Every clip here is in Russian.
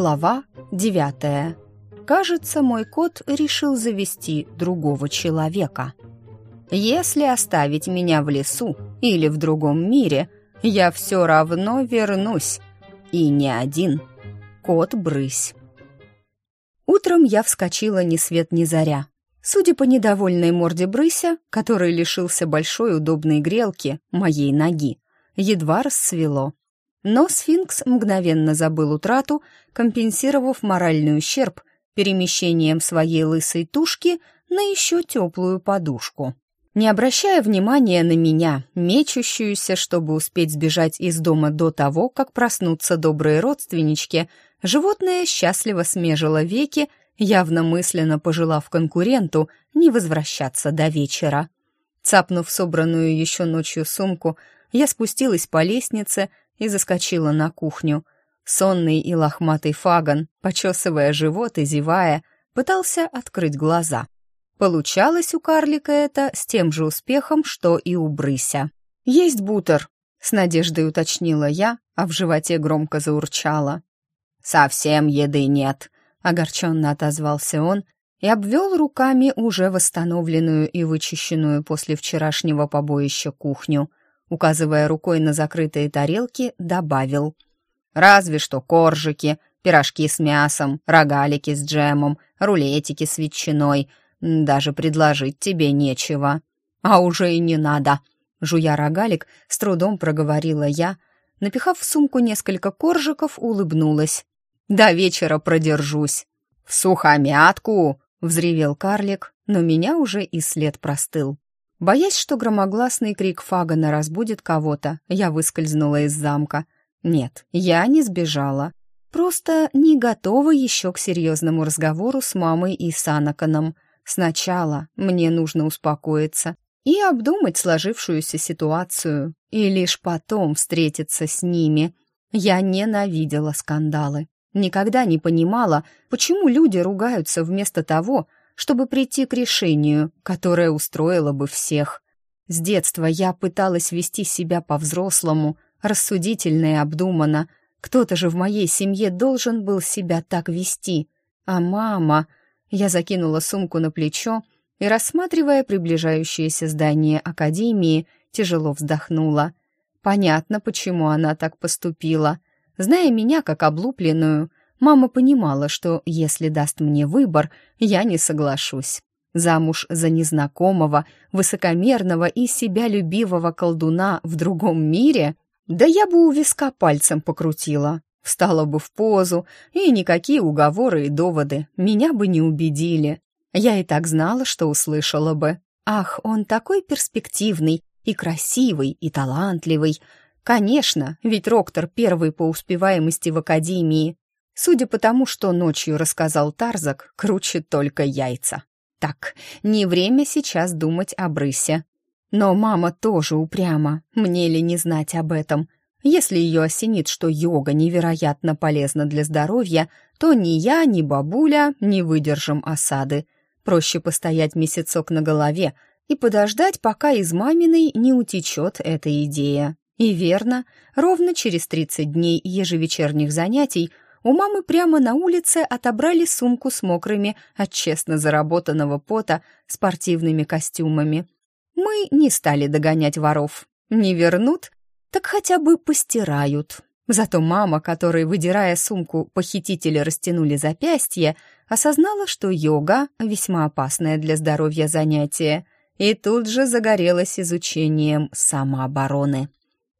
Глава девятая. Кажется, мой кот решил завести другого человека. Если оставить меня в лесу или в другом мире, я все равно вернусь. И не один. Кот-брысь. Утром я вскочила ни свет ни заря. Судя по недовольной морде брыся, который лишился большой удобной грелки моей ноги, едва рассвело. Но сфинкс мгновенно забыл утрату, компенсировав моральный ущерб перемещением своей лысой тушки на еще теплую подушку. Не обращая внимания на меня, мечущуюся, чтобы успеть сбежать из дома до того, как проснутся добрые родственнички, животное счастливо смежило веки, явно мысленно пожелав конкуренту не возвращаться до вечера. Цапнув собранную еще ночью сумку, я спустилась по лестнице и заскочила на кухню. Сонный и лохматый фаган, почесывая живот и зевая, пытался открыть глаза. Получалось у карлика это с тем же успехом, что и у брыся. «Есть бутер», — с надеждой уточнила я, а в животе громко заурчало. «Совсем еды нет», — огорченно отозвался он и обвел руками уже восстановленную и вычищенную после вчерашнего побоища кухню указывая рукой на закрытые тарелки, добавил. «Разве что коржики, пирожки с мясом, рогалики с джемом, рулетики с ветчиной. Даже предложить тебе нечего. А уже и не надо!» Жуя рогалик, с трудом проговорила я, напихав в сумку несколько коржиков, улыбнулась. «До вечера продержусь». «В сухомятку!» — взревел карлик, но меня уже и след простыл. Боясь, что громогласный крик Фагана разбудит кого-то, я выскользнула из замка. Нет, я не сбежала. Просто не готова еще к серьезному разговору с мамой и Санаканом. Сначала мне нужно успокоиться и обдумать сложившуюся ситуацию, и лишь потом встретиться с ними. Я ненавидела скандалы. Никогда не понимала, почему люди ругаются вместо того, чтобы прийти к решению, которое устроило бы всех. С детства я пыталась вести себя по-взрослому, рассудительно и обдуманно. Кто-то же в моей семье должен был себя так вести. А мама... Я закинула сумку на плечо и, рассматривая приближающееся здание академии, тяжело вздохнула. Понятно, почему она так поступила. Зная меня как облупленную, Мама понимала, что если даст мне выбор, я не соглашусь. Замуж за незнакомого, высокомерного и себя любивого колдуна в другом мире? Да я бы у виска пальцем покрутила. Встала бы в позу, и никакие уговоры и доводы меня бы не убедили. Я и так знала, что услышала бы. Ах, он такой перспективный и красивый, и талантливый. Конечно, ведь Роктор первый по успеваемости в академии, Судя по тому, что ночью рассказал Тарзак, круче только яйца. Так, не время сейчас думать о брысе. Но мама тоже упряма, мне ли не знать об этом. Если ее осенит, что йога невероятно полезна для здоровья, то ни я, ни бабуля не выдержим осады. Проще постоять месяцок на голове и подождать, пока из маминой не утечет эта идея. И верно, ровно через 30 дней ежевечерних занятий у мамы прямо на улице отобрали сумку с мокрыми от честно заработанного пота спортивными костюмами. Мы не стали догонять воров. Не вернут, так хотя бы постирают. Зато мама, которой, выдирая сумку, похитители растянули запястье, осознала, что йога — весьма опасное для здоровья занятие, и тут же загорелась изучением самообороны.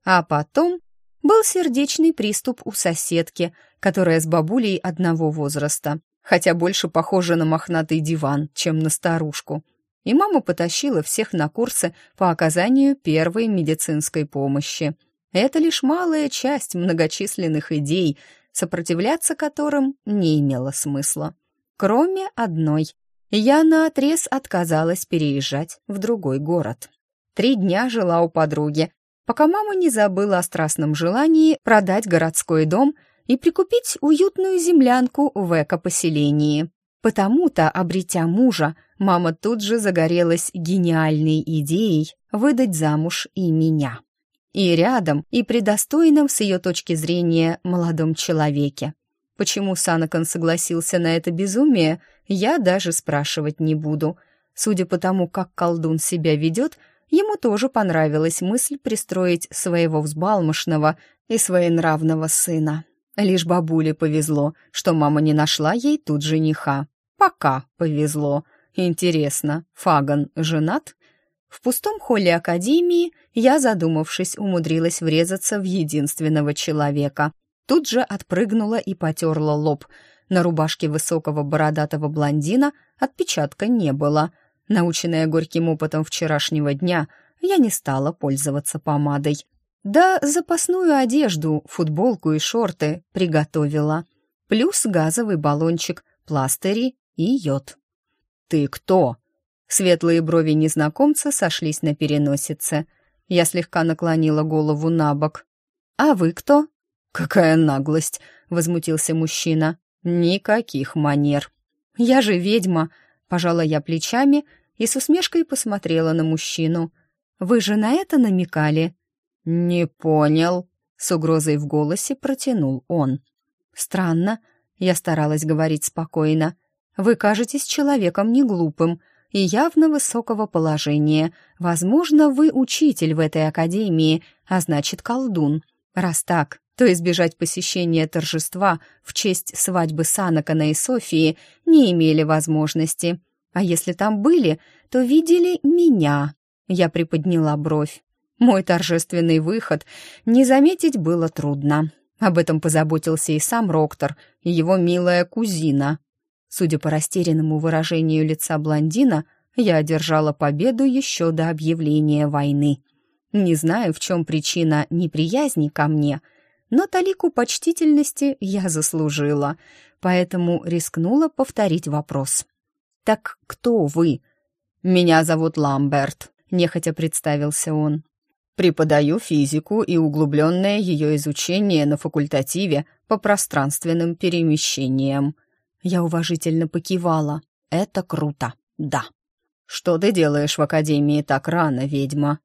А потом был сердечный приступ у соседки, которая с бабулей одного возраста, хотя больше похожа на мохнатый диван, чем на старушку. И мама потащила всех на курсы по оказанию первой медицинской помощи. Это лишь малая часть многочисленных идей, сопротивляться которым не имело смысла. Кроме одной. Я наотрез отказалась переезжать в другой город. Три дня жила у подруги, пока мама не забыла о страстном желании продать городской дом и прикупить уютную землянку в эко-поселении. Потому-то, обретя мужа, мама тут же загорелась гениальной идеей выдать замуж и меня. И рядом, и при достойном с ее точки зрения молодом человеке. Почему Санакан согласился на это безумие, я даже спрашивать не буду. Судя по тому, как колдун себя ведет, ему тоже понравилась мысль пристроить своего взбалмошного и своенравного сына. Лишь бабуле повезло, что мама не нашла ей тут жениха. Пока повезло. Интересно, Фаган женат? В пустом холле академии я, задумавшись, умудрилась врезаться в единственного человека. Тут же отпрыгнула и потерла лоб. На рубашке высокого бородатого блондина отпечатка не было. Наученная горьким опытом вчерашнего дня, я не стала пользоваться помадой. Да запасную одежду, футболку и шорты приготовила. Плюс газовый баллончик, пластыри и йод. «Ты кто?» Светлые брови незнакомца сошлись на переносице. Я слегка наклонила голову на бок. «А вы кто?» «Какая наглость!» — возмутился мужчина. «Никаких манер!» «Я же ведьма!» — пожала я плечами и с усмешкой посмотрела на мужчину. «Вы же на это намекали?» «Не понял», — с угрозой в голосе протянул он. «Странно», — я старалась говорить спокойно. «Вы кажетесь человеком неглупым и явно высокого положения. Возможно, вы учитель в этой академии, а значит, колдун. Раз так, то избежать посещения торжества в честь свадьбы Санакана и Софии не имели возможности. А если там были, то видели меня. Я приподняла бровь. Мой торжественный выход не заметить было трудно. Об этом позаботился и сам Роктор, и его милая кузина. Судя по растерянному выражению лица блондина, я одержала победу еще до объявления войны. Не знаю, в чем причина неприязни ко мне, но талику почтительности я заслужила, поэтому рискнула повторить вопрос. «Так кто вы?» «Меня зовут Ламберт», — нехотя представился он. «Преподаю физику и углубленное ее изучение на факультативе по пространственным перемещениям». Я уважительно покивала. «Это круто, да». «Что ты делаешь в академии так рано, ведьма?»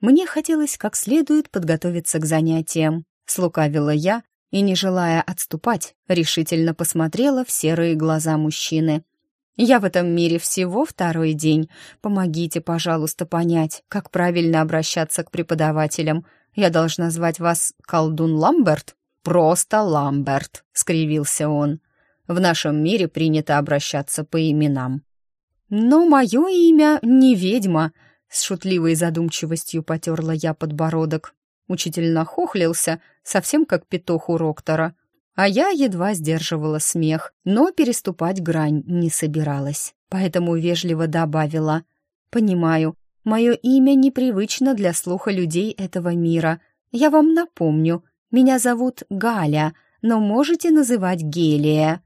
Мне хотелось как следует подготовиться к занятиям. Слукавила я и, не желая отступать, решительно посмотрела в серые глаза мужчины. «Я в этом мире всего второй день. Помогите, пожалуйста, понять, как правильно обращаться к преподавателям. Я должна звать вас колдун Ламберт?» «Просто Ламберт», — скривился он. В нашем мире принято обращаться по именам. Но мое имя не ведьма, с шутливой задумчивостью потерла я подбородок. Учитель нахохлился, совсем как петух у Роктора. А я едва сдерживала смех, но переступать грань не собиралась. Поэтому вежливо добавила. «Понимаю, мое имя непривычно для слуха людей этого мира. Я вам напомню, меня зовут Галя, но можете называть Гелия».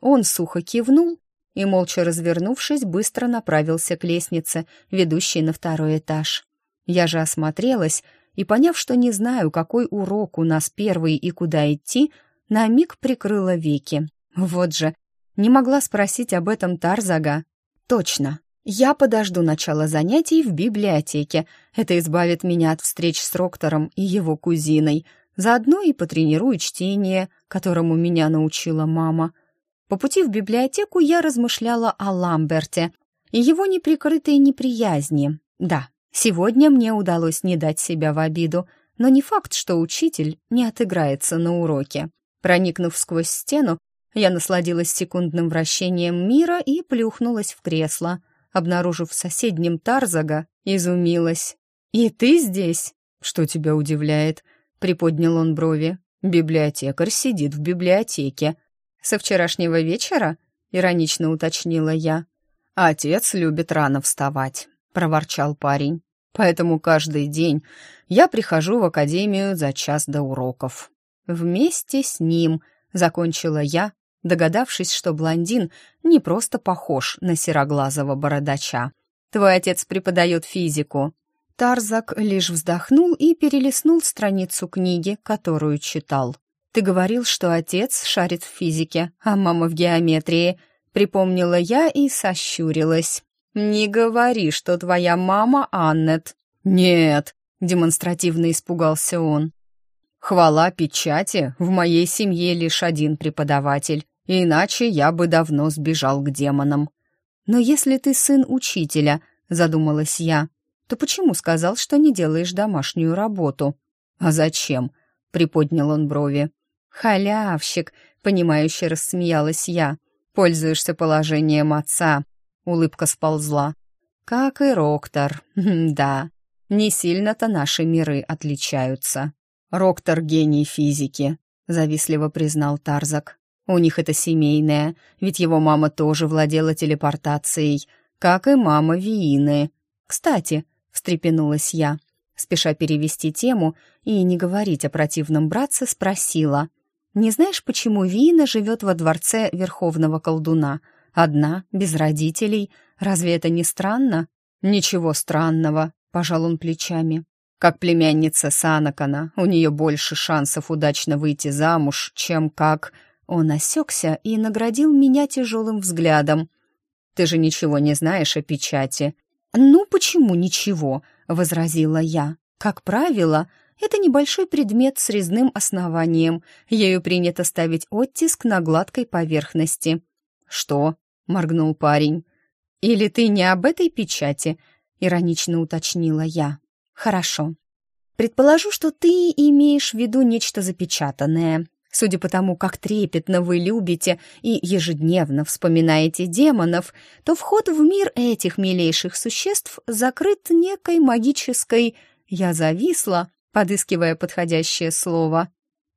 Он сухо кивнул и, молча развернувшись, быстро направился к лестнице, ведущей на второй этаж. Я же осмотрелась и, поняв, что не знаю, какой урок у нас первый и куда идти, на миг прикрыла веки. Вот же, не могла спросить об этом Тарзага. Точно, я подожду начала занятий в библиотеке. Это избавит меня от встреч с Роктором и его кузиной. Заодно и потренирую чтение, которому меня научила мама — по пути в библиотеку я размышляла о Ламберте и его неприкрытой неприязни. Да, сегодня мне удалось не дать себя в обиду, но не факт, что учитель не отыграется на уроке. Проникнув сквозь стену, я насладилась секундным вращением мира и плюхнулась в кресло. Обнаружив в соседнем Тарзага, изумилась. «И ты здесь?» «Что тебя удивляет?» — приподнял он брови. «Библиотекарь сидит в библиотеке», «Со вчерашнего вечера?» — иронично уточнила я. «Отец любит рано вставать», — проворчал парень. «Поэтому каждый день я прихожу в академию за час до уроков». «Вместе с ним», — закончила я, догадавшись, что блондин не просто похож на сероглазого бородача. «Твой отец преподает физику». Тарзак лишь вздохнул и перелистнул страницу книги, которую читал. Ты говорил, что отец шарит в физике, а мама в геометрии. Припомнила я и сощурилась. Не говори, что твоя мама Аннет. Нет, демонстративно испугался он. Хвала печати, в моей семье лишь один преподаватель, иначе я бы давно сбежал к демонам. Но если ты сын учителя, задумалась я, то почему сказал, что не делаешь домашнюю работу? А зачем? приподнял он брови. Халявщик, понимающе рассмеялась я. Пользуешься положением отца. Улыбка сползла. Как и Роктор. Да, не сильно-то наши миры отличаются. Роктор — гений физики, завистливо признал Тарзак. У них это семейное, ведь его мама тоже владела телепортацией, как и мама Виины. Кстати, встрепенулась я, спеша перевести тему и не говорить о противном братце, спросила. «Не знаешь, почему Виина живет во дворце Верховного Колдуна? Одна, без родителей. Разве это не странно?» «Ничего странного», — пожал он плечами. «Как племянница Санакана, у нее больше шансов удачно выйти замуж, чем как...» Он осекся и наградил меня тяжелым взглядом. «Ты же ничего не знаешь о печати». «Ну, почему ничего?» — возразила я. «Как правило, это небольшой предмет с резным основанием. Ею принято ставить оттиск на гладкой поверхности». «Что?» — моргнул парень. «Или ты не об этой печати?» — иронично уточнила я. «Хорошо. Предположу, что ты имеешь в виду нечто запечатанное. Судя по тому, как трепетно вы любите и ежедневно вспоминаете демонов, то вход в мир этих милейших существ закрыт некой магической... Я зависла, подыскивая подходящее слово.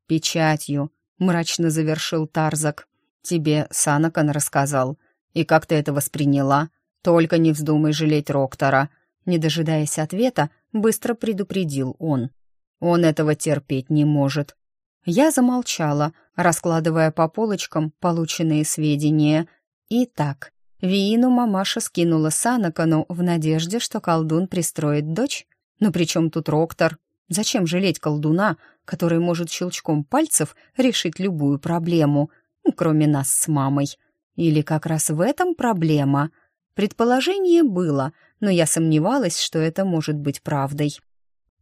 «Печатью», — мрачно завершил Тарзак. «Тебе Санакан рассказал. И как ты это восприняла? Только не вздумай жалеть Роктора». Не дожидаясь ответа, быстро предупредил он. «Он этого терпеть не может. Я замолчала, раскладывая по полочкам полученные сведения. Итак, Виину мамаша скинула Санакану в надежде, что колдун пристроит дочь. Но при чем тут Роктор? Зачем жалеть колдуна, который может щелчком пальцев решить любую проблему, кроме нас с мамой? Или как раз в этом проблема? Предположение было, но я сомневалась, что это может быть правдой.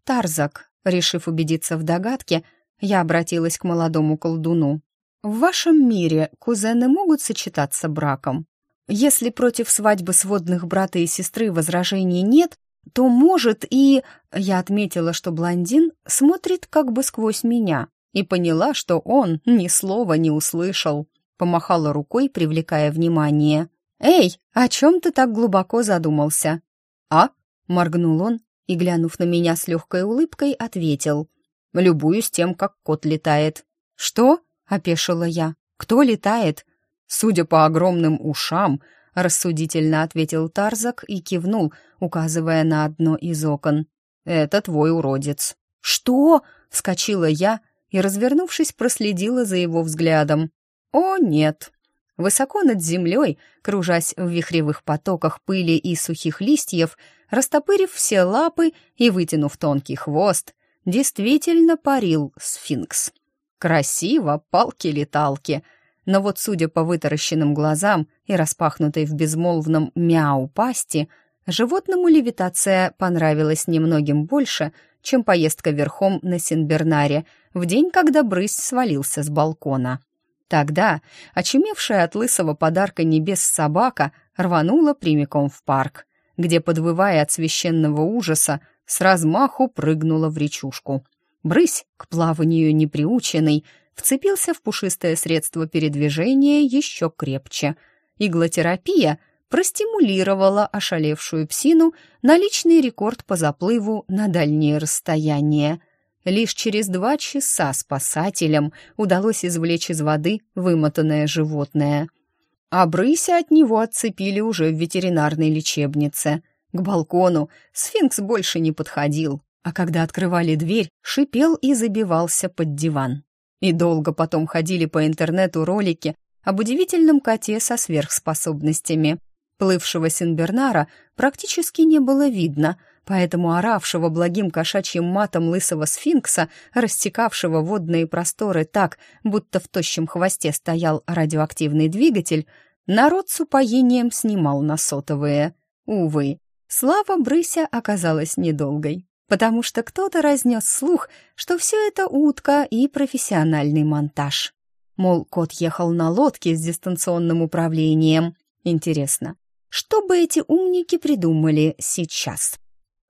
Тарзак, решив убедиться в догадке, я обратилась к молодому колдуну. «В вашем мире кузены могут сочетаться браком? Если против свадьбы сводных брата и сестры возражений нет, то может и...» Я отметила, что блондин смотрит как бы сквозь меня, и поняла, что он ни слова не услышал. Помахала рукой, привлекая внимание. «Эй, о чем ты так глубоко задумался?» «А?» — моргнул он и, глянув на меня с легкой улыбкой, ответил. Любуюсь тем, как кот летает. Что? опешила я. Кто летает? Судя по огромным ушам, рассудительно ответил Тарзак и кивнул, указывая на одно из окон. Это твой уродец. Что? вскочила я и, развернувшись, проследила за его взглядом. О, нет. Высоко над землей, кружась в вихревых потоках пыли и сухих листьев, растопырив все лапы и вытянув тонкий хвост, действительно парил сфинкс. Красиво, палки-леталки. Но вот, судя по вытаращенным глазам и распахнутой в безмолвном мяу пасти, животному левитация понравилась немногим больше, чем поездка верхом на Синбернаре в день, когда брысь свалился с балкона. Тогда, очумевшая от лысого подарка небес собака, рванула прямиком в парк, где, подвывая от священного ужаса, с размаху прыгнула в речушку. Брысь, к плаванию неприученный, вцепился в пушистое средство передвижения еще крепче. Иглотерапия простимулировала ошалевшую псину на личный рекорд по заплыву на дальние расстояния. Лишь через два часа спасателям удалось извлечь из воды вымотанное животное. А брыся от него отцепили уже в ветеринарной лечебнице. К балкону сфинкс больше не подходил, а когда открывали дверь, шипел и забивался под диван. И долго потом ходили по интернету ролики об удивительном коте со сверхспособностями. Плывшего Синбернара практически не было видно, поэтому оравшего благим кошачьим матом лысого сфинкса, растекавшего водные просторы так, будто в тощем хвосте стоял радиоактивный двигатель, народ с упоением снимал на сотовые. Увы, Слава Брыся оказалась недолгой. потому что кто-то разнес слух, что все это утка и профессиональный монтаж. Мол, кот ехал на лодке с дистанционным управлением. Интересно, что бы эти умники придумали сейчас?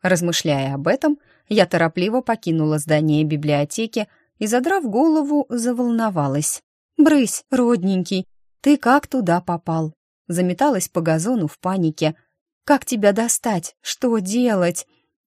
Размышляя об этом, я торопливо покинула здание библиотеки и, задрав голову, заволновалась. «Брысь, родненький, ты как туда попал?» Заметалась по газону в панике. «Как тебя достать? Что делать?»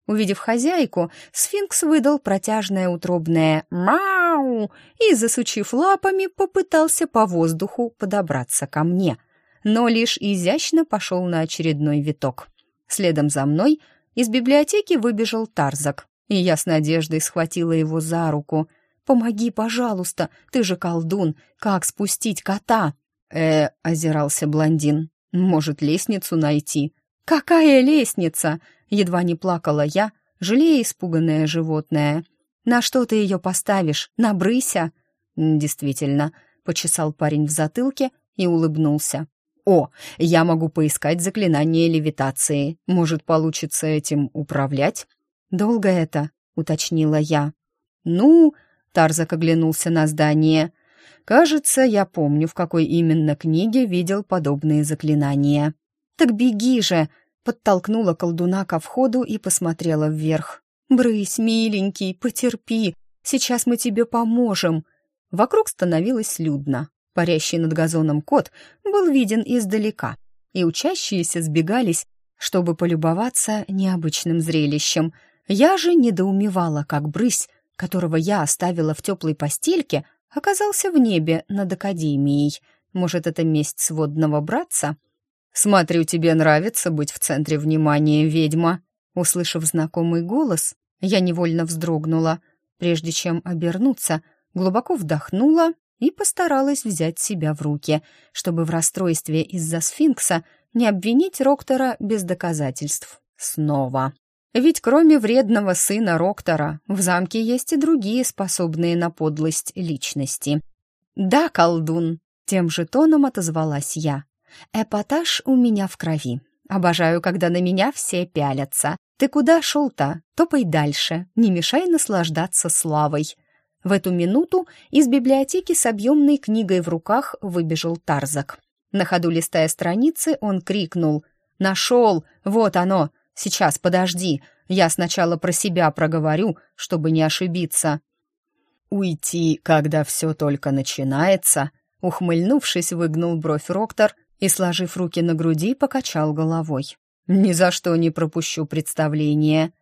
Увидев хозяйку, сфинкс выдал протяжное утробное «Мау!» и, засучив лапами, попытался по воздуху подобраться ко мне, но лишь изящно пошел на очередной виток. Следом за мной из библиотеки выбежал Тарзак, и я с надеждой схватила его за руку. «Помоги, пожалуйста, ты же колдун, как спустить кота?» «Э, — озирался блондин, — может, лестницу найти?» «Какая лестница?» — едва не плакала я, жалея испуганное животное. «На что ты ее поставишь? На брыся?» «Действительно», — почесал парень в затылке и улыбнулся. «О, я могу поискать заклинание левитации. Может, получится этим управлять?» «Долго это?» — уточнила я. «Ну...» — Тарзак оглянулся на здание. «Кажется, я помню, в какой именно книге видел подобные заклинания». «Так беги же!» — подтолкнула колдуна ко входу и посмотрела вверх. «Брысь, миленький, потерпи, сейчас мы тебе поможем». Вокруг становилось людно. Парящий над газоном кот был виден издалека, и учащиеся сбегались, чтобы полюбоваться необычным зрелищем. Я же недоумевала, как брысь, которого я оставила в теплой постельке, оказался в небе над академией. Может, это месть сводного братца? «Смотрю, тебе нравится быть в центре внимания, ведьма!» Услышав знакомый голос, я невольно вздрогнула. Прежде чем обернуться, глубоко вдохнула и постаралась взять себя в руки, чтобы в расстройстве из-за сфинкса не обвинить Роктора без доказательств. Снова. Ведь кроме вредного сына Роктора, в замке есть и другие способные на подлость личности. «Да, колдун!» — тем же тоном отозвалась я. «Эпатаж у меня в крови. Обожаю, когда на меня все пялятся. Ты куда шел-то? Топай дальше, не мешай наслаждаться славой». В эту минуту из библиотеки с объемной книгой в руках выбежал Тарзак. На ходу листая страницы, он крикнул «Нашел! Вот оно! Сейчас, подожди, я сначала про себя проговорю, чтобы не ошибиться». «Уйти, когда все только начинается», ухмыльнувшись, выгнул бровь Роктор и, сложив руки на груди, покачал головой. «Ни за что не пропущу представление».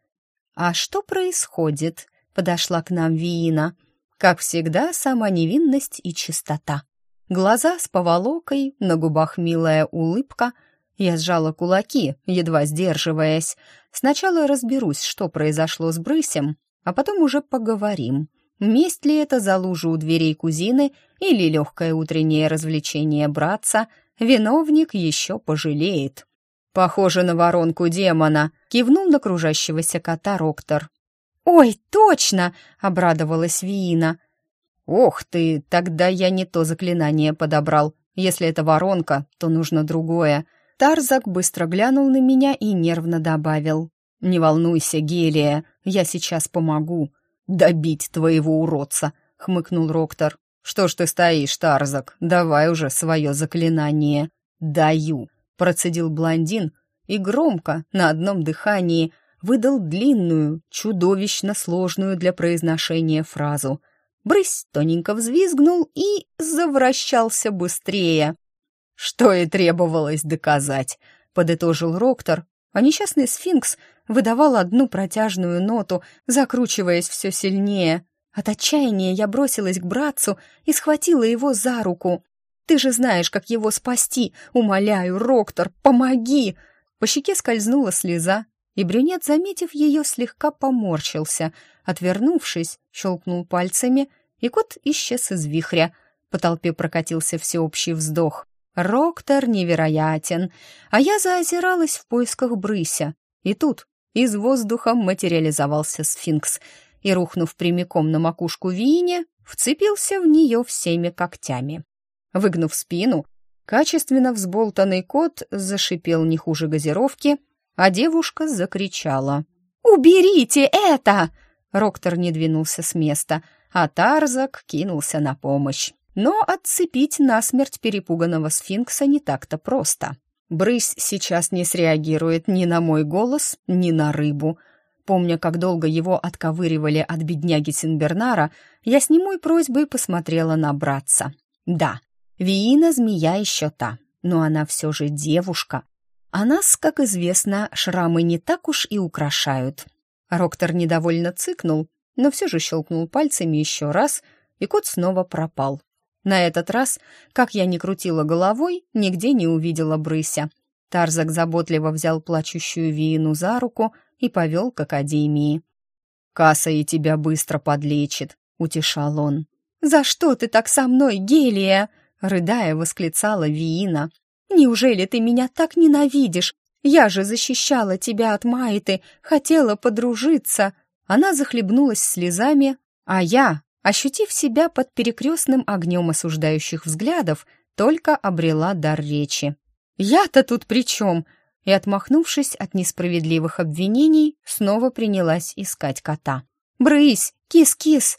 «А что происходит?» — подошла к нам Виина. Как всегда, сама невинность и чистота. Глаза с поволокой, на губах милая улыбка — я сжала кулаки, едва сдерживаясь. Сначала разберусь, что произошло с Брысем, а потом уже поговорим. Месть ли это за лужу у дверей кузины или легкое утреннее развлечение братца, виновник еще пожалеет. «Похоже на воронку демона», — кивнул на кружащегося кота Роктор. «Ой, точно!» — обрадовалась Виина. «Ох ты, тогда я не то заклинание подобрал. Если это воронка, то нужно другое. Тарзак быстро глянул на меня и нервно добавил. «Не волнуйся, Гелия, я сейчас помогу. Добить твоего уродца», — хмыкнул Роктор. «Что ж ты стоишь, Тарзак? Давай уже свое заклинание». «Даю», — процедил блондин и громко, на одном дыхании, выдал длинную, чудовищно сложную для произношения фразу. Брысь тоненько взвизгнул и завращался быстрее. «Что и требовалось доказать», — подытожил Роктор, а несчастный сфинкс выдавал одну протяжную ноту, закручиваясь все сильнее. От отчаяния я бросилась к братцу и схватила его за руку. «Ты же знаешь, как его спасти! Умоляю, Роктор, помоги!» По щеке скользнула слеза, и брюнет, заметив ее, слегка поморщился. Отвернувшись, щелкнул пальцами, и кот исчез из вихря. По толпе прокатился всеобщий вздох. Роктор невероятен, а я заозиралась в поисках брыся. И тут из воздуха материализовался сфинкс и, рухнув прямиком на макушку Вине, вцепился в нее всеми когтями. Выгнув спину, качественно взболтанный кот зашипел не хуже газировки, а девушка закричала. Уберите это!» Роктор не двинулся с места, а Тарзак кинулся на помощь. Но отцепить насмерть перепуганного сфинкса не так-то просто. Брысь сейчас не среагирует ни на мой голос, ни на рыбу. Помня, как долго его отковыривали от бедняги Синбернара, я с немой просьбой посмотрела на братца. Да, Виина змея еще та, но она все же девушка. А нас, как известно, шрамы не так уж и украшают. Роктор недовольно цыкнул, но все же щелкнул пальцами еще раз, и кот снова пропал. На этот раз, как я ни крутила головой, нигде не увидела брыся. Тарзак заботливо взял плачущую Виину за руку и повел к академии. «Касса и тебя быстро подлечит», — утешал он. «За что ты так со мной, Гелия?» — рыдая восклицала Виина. «Неужели ты меня так ненавидишь? Я же защищала тебя от Майты, хотела подружиться». Она захлебнулась слезами, а я, ощутив себя под перекрестным огнем осуждающих взглядов, только обрела дар речи. «Я-то тут при чем?» И, отмахнувшись от несправедливых обвинений, снова принялась искать кота. «Брысь! Кис-кис!»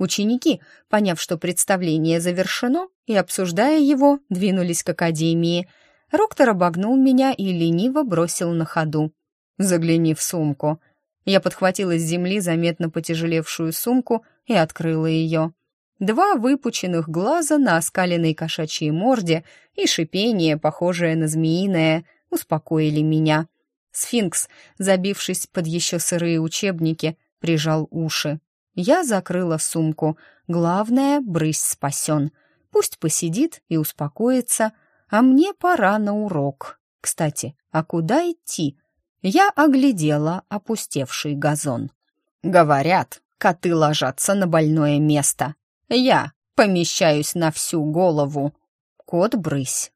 Ученики, поняв, что представление завершено, и, обсуждая его, двинулись к академии. Роктор обогнул меня и лениво бросил на ходу. «Загляни в сумку». Я подхватила с земли заметно потяжелевшую сумку и открыла ее. Два выпученных глаза на оскаленной кошачьей морде и шипение, похожее на змеиное, успокоили меня. Сфинкс, забившись под еще сырые учебники, прижал уши. Я закрыла сумку. Главное, брысь спасен. Пусть посидит и успокоится, а мне пора на урок. Кстати, а куда идти? Я оглядела опустевший газон. Говорят, коты ложатся на больное место. Я помещаюсь на всю голову. Кот брысь